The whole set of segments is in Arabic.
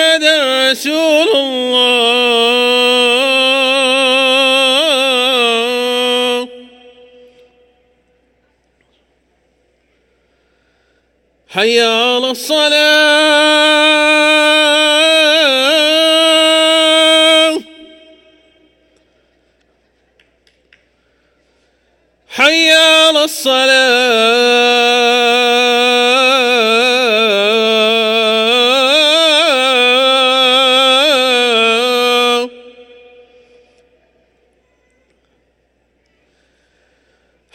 محمدا رسول الله. حي على الصلاة. حي على الصلاة.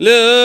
لا